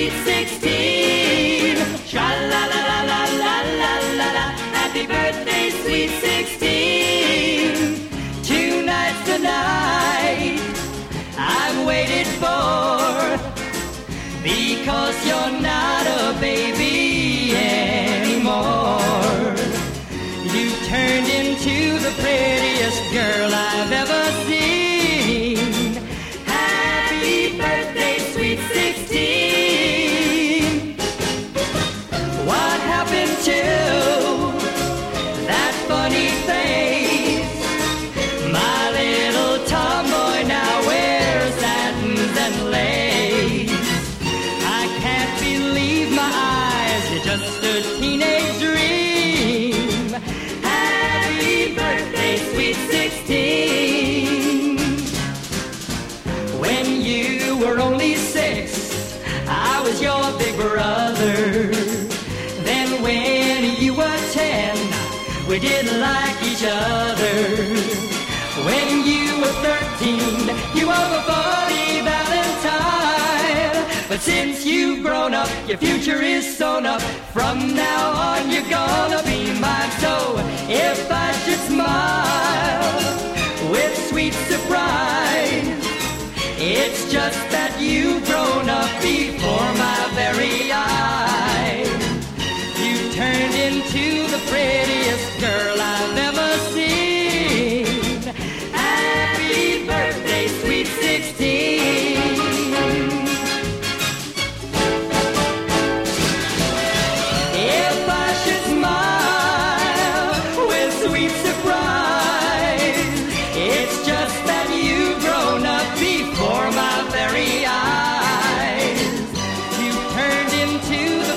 sweet 16. Sha la la la la la la la la. Happy birthday, sweet 16. Tonight's the night I've waited for. Because you're not a baby anymore. You turned into the player. Teenage But since you've grown up, your future is sewn up. From now on, you're gonna be mine. So if I should smile with sweet surprise. It's just that you've grown up before my very eyes. You turned into the prettiest sweet surprise, it's just that you've grown up before my very eyes. You turned into